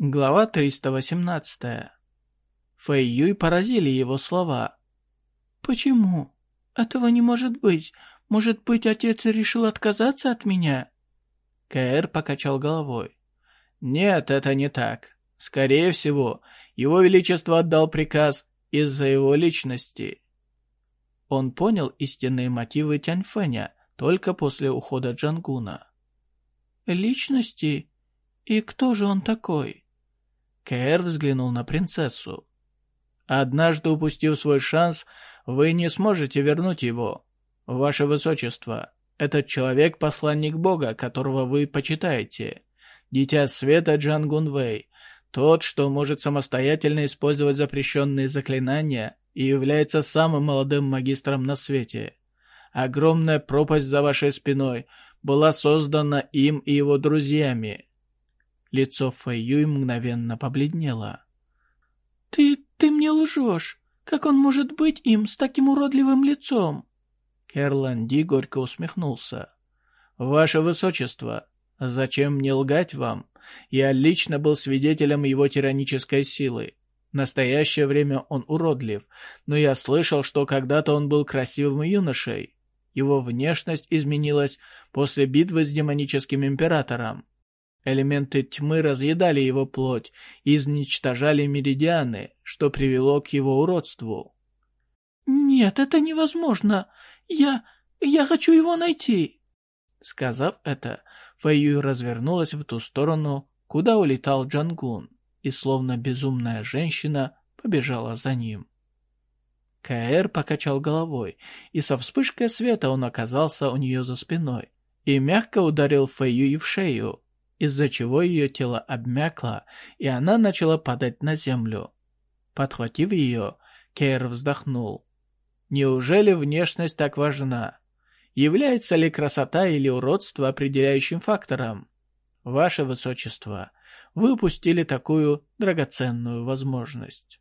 Глава 318. Фэй Юй поразили его слова. «Почему? Этого не может быть. Может быть, отец решил отказаться от меня?» Кэр покачал головой. «Нет, это не так. Скорее всего, его величество отдал приказ из-за его личности». Он понял истинные мотивы Тяньфэня только после ухода Джангуна. «Личности? И кто же он такой?» Кэр взглянул на принцессу. «Однажды упустив свой шанс, вы не сможете вернуть его. Ваше Высочество, этот человек — посланник Бога, которого вы почитаете. Дитя Света Джан Гунвей, тот, что может самостоятельно использовать запрещенные заклинания и является самым молодым магистром на свете. Огромная пропасть за вашей спиной была создана им и его друзьями. Лицо Фэйюй мгновенно побледнело. «Ты... ты мне лжешь! Как он может быть им с таким уродливым лицом?» Керланди горько усмехнулся. «Ваше Высочество, зачем мне лгать вам? Я лично был свидетелем его тиранической силы. В настоящее время он уродлив, но я слышал, что когда-то он был красивым юношей. Его внешность изменилась после битвы с демоническим императором. Элементы тьмы разъедали его плоть и изничтожали меридианы, что привело к его уродству. «Нет, это невозможно. Я... я хочу его найти!» Сказав это, Фэйюй развернулась в ту сторону, куда улетал Джангун, и словно безумная женщина побежала за ним. Каэр покачал головой, и со вспышкой света он оказался у нее за спиной и мягко ударил Фэйюй в шею, из-за чего ее тело обмякло, и она начала падать на землю. Подхватив ее, Кейр вздохнул. Неужели внешность так важна? Является ли красота или уродство определяющим фактором? Ваше Высочество, вы упустили такую драгоценную возможность.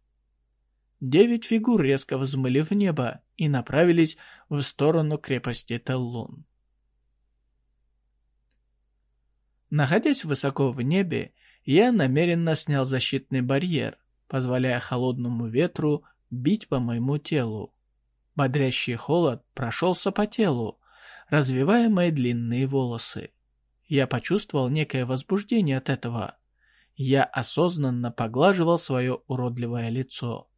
Девять фигур резко взмыли в небо и направились в сторону крепости Теллун. Находясь высоко в небе, я намеренно снял защитный барьер, позволяя холодному ветру бить по моему телу. Бодрящий холод прошелся по телу, развивая мои длинные волосы. Я почувствовал некое возбуждение от этого. Я осознанно поглаживал свое уродливое лицо.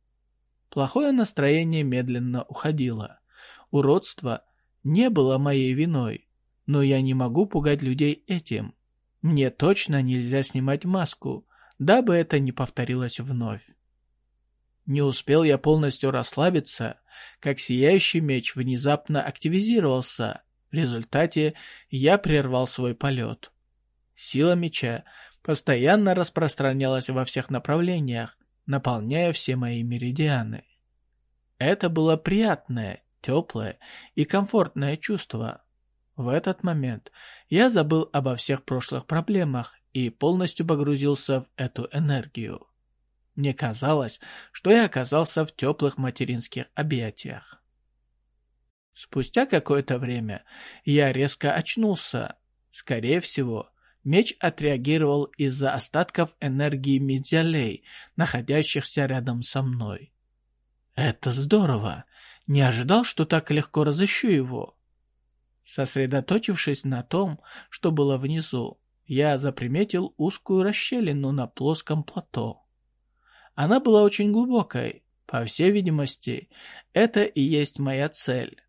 Плохое настроение медленно уходило. Уродство не было моей виной, но я не могу пугать людей этим. Мне точно нельзя снимать маску, дабы это не повторилось вновь. Не успел я полностью расслабиться, как сияющий меч внезапно активизировался. В результате я прервал свой полет. Сила меча постоянно распространялась во всех направлениях, наполняя все мои меридианы. Это было приятное, теплое и комфортное чувство. В этот момент я забыл обо всех прошлых проблемах и полностью погрузился в эту энергию. Мне казалось, что я оказался в теплых материнских объятиях. Спустя какое-то время я резко очнулся. Скорее всего, меч отреагировал из-за остатков энергии медиалей, находящихся рядом со мной. Это здорово! Не ожидал, что так легко разыщу его. Сосредоточившись на том, что было внизу, я заприметил узкую расщелину на плоском плато. Она была очень глубокой. По всей видимости, это и есть моя цель.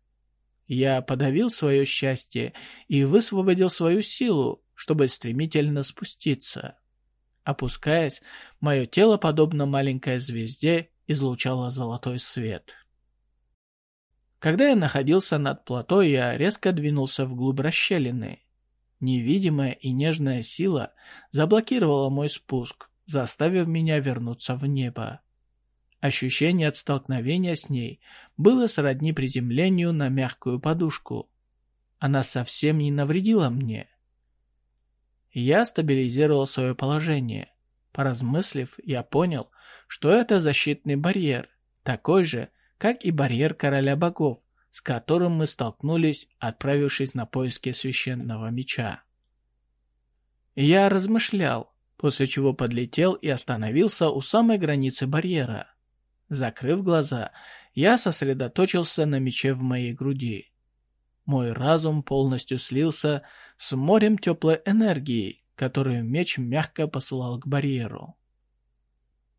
Я подавил свое счастье и высвободил свою силу, чтобы стремительно спуститься. Опускаясь, мое тело, подобно маленькой звезде, излучало золотой свет. Когда я находился над плато, я резко двинулся вглубь расщелины. Невидимая и нежная сила заблокировала мой спуск, заставив меня вернуться в небо. Ощущение от столкновения с ней было сродни приземлению на мягкую подушку. Она совсем не навредила мне. Я стабилизировал свое положение. Поразмыслив, я понял, что это защитный барьер, такой же, как и барьер короля богов, с которым мы столкнулись, отправившись на поиски священного меча. Я размышлял, после чего подлетел и остановился у самой границы барьера. Закрыв глаза, я сосредоточился на мече в моей груди. Мой разум полностью слился с морем теплой энергии, которую меч мягко посылал к барьеру.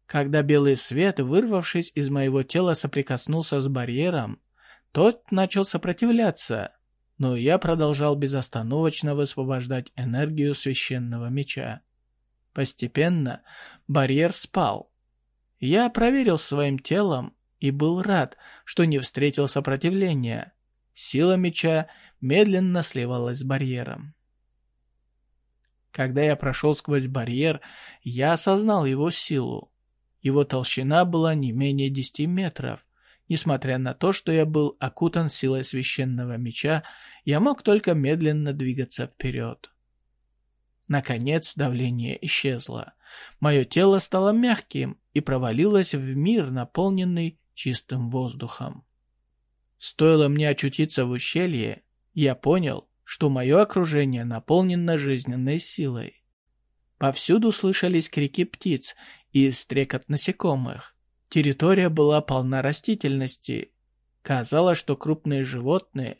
Когда белый свет, вырвавшись из моего тела, соприкоснулся с барьером, тот начал сопротивляться, но я продолжал безостановочно высвобождать энергию священного меча. Постепенно барьер спал. Я проверил своим телом и был рад, что не встретил сопротивления. Сила меча медленно сливалась с барьером. Когда я прошел сквозь барьер, я осознал его силу. Его толщина была не менее десяти метров. Несмотря на то, что я был окутан силой священного меча, я мог только медленно двигаться вперед. Наконец давление исчезло. Мое тело стало мягким и провалилось в мир, наполненный чистым воздухом. Стоило мне очутиться в ущелье, я понял, что мое окружение наполнено жизненной силой. Повсюду слышались крики птиц и стрекот насекомых. Территория была полна растительности. Казалось, что крупные животные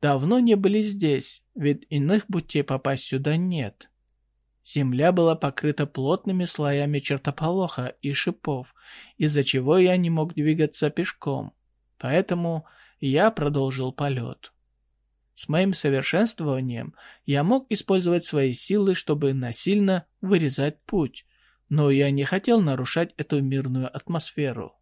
давно не были здесь, ведь иных путей попасть сюда нет. Земля была покрыта плотными слоями чертополоха и шипов, из-за чего я не мог двигаться пешком. Поэтому я продолжил полет. С моим совершенствованием я мог использовать свои силы, чтобы насильно вырезать путь, но я не хотел нарушать эту мирную атмосферу.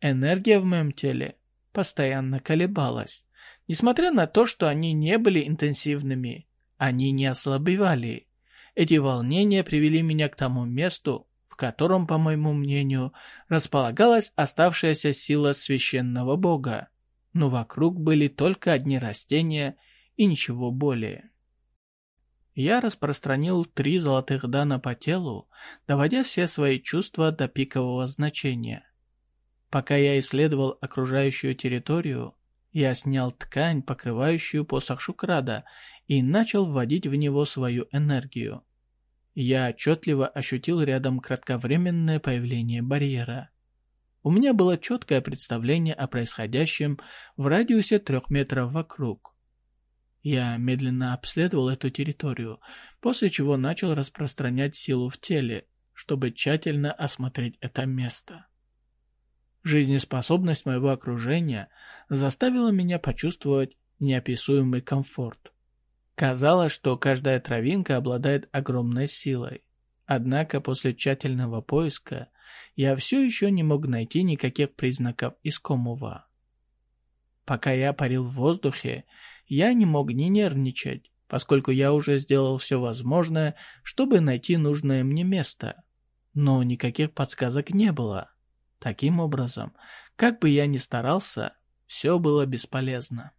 Энергия в моем теле постоянно колебалась. Несмотря на то, что они не были интенсивными, они не ослабевали. Эти волнения привели меня к тому месту, в котором, по моему мнению, располагалась оставшаяся сила священного бога, но вокруг были только одни растения и ничего более. Я распространил три золотых дана по телу, доводя все свои чувства до пикового значения. Пока я исследовал окружающую территорию, я снял ткань, покрывающую посох Шукрада, и начал вводить в него свою энергию. Я отчетливо ощутил рядом кратковременное появление барьера. У меня было четкое представление о происходящем в радиусе трех метров вокруг. Я медленно обследовал эту территорию, после чего начал распространять силу в теле, чтобы тщательно осмотреть это место. Жизнеспособность моего окружения заставила меня почувствовать неописуемый комфорт. Казалось, что каждая травинка обладает огромной силой. Однако после тщательного поиска я все еще не мог найти никаких признаков искомого. Пока я парил в воздухе, я не мог не нервничать, поскольку я уже сделал все возможное, чтобы найти нужное мне место. Но никаких подсказок не было. Таким образом, как бы я ни старался, все было бесполезно.